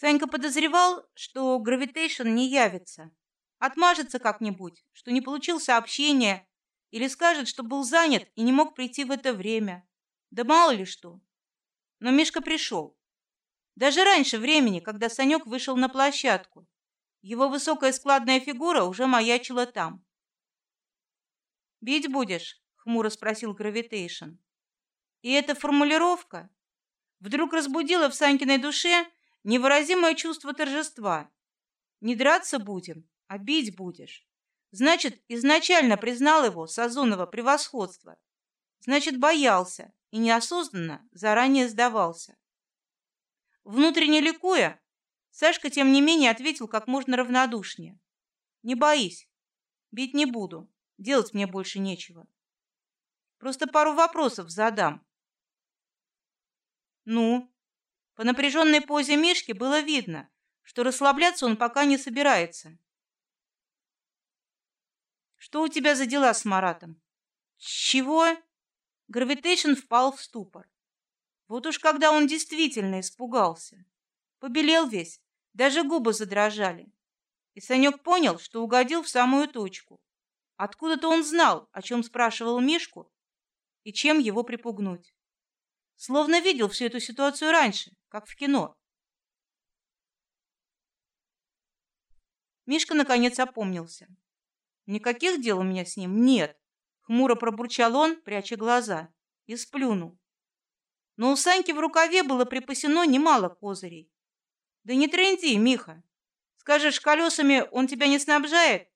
Санька подозревал, что гравитейшн не явится, отмажется как-нибудь, что не получил сообщения или скажет, что был занят и не мог прийти в это время. Да мало ли что. Но Мишка пришел. Даже раньше времени, когда Санек вышел на площадку, его высокая складная фигура уже маячила там. Бить будешь? хмуро спросил Гравитейшн. И эта формулировка вдруг разбудила в Санькиной душе невыразимое чувство торжества. Не драться будем, а бить будешь. Значит, изначально признал его Сазонова превосходство. Значит, боялся и неосознанно заранее сдавался. Внутренне ликуя, Сашка тем не менее ответил как можно равнодушнее: "Не боись, бить не буду, делать мне больше нечего. Просто пару вопросов задам". Ну, по напряженной позе Мишки было видно, что расслабляться он пока не собирается. Что у тебя за дела с Маратом? Чего? Гравитейшн впал в ступор. Вот уж когда он действительно испугался, побелел весь, даже губы задрожали. И Санек понял, что угодил в самую точку. Откуда-то он знал, о чем спрашивал Мишку и чем его припугнуть. Словно видел всю эту ситуацию раньше, как в кино. Мишка наконец опомнился. Никаких дел у меня с ним нет, хмуро пробурчал он, пряча глаза, и сплюнул. Но у Саньки в рукаве было припасено немало козырей. Да не тренди, Миха. Скажешь, колесами он тебя не снабжает?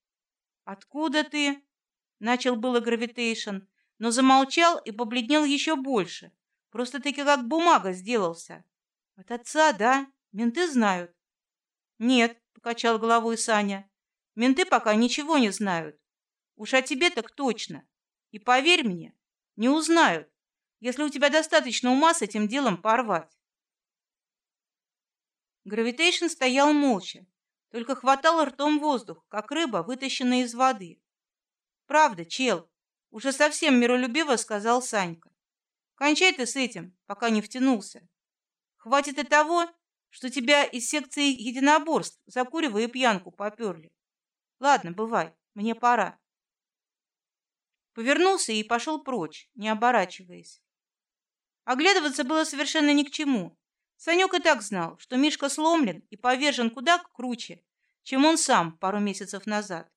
Откуда ты? Начал было гравитейшн, но замолчал и побледнел еще больше. Просто-таки как бумага сделался. От отца, да? Менты знают. Нет, покачал головой Саня. Менты пока ничего не знают. Уж о тебе так точно. И поверь мне, не узнают, если у тебя достаточно ума с этим делом порвать. Гравитейшн стоял молча, только хватал ртом воздух, как рыба, вытащенная из воды. Правда, чел, уже совсем миролюбиво сказал Санька. Кончай ты с этим, пока не втянулся. Хватит и того, что тебя из секции единоборств за курево и пьянку поперли. Ладно, бывай, мне пора. Повернулся и пошел прочь, не оборачиваясь. Оглядываться было совершенно ни к чему. Санек и так знал, что Мишка сломлен и повержен куда круче, чем он сам пару месяцев назад.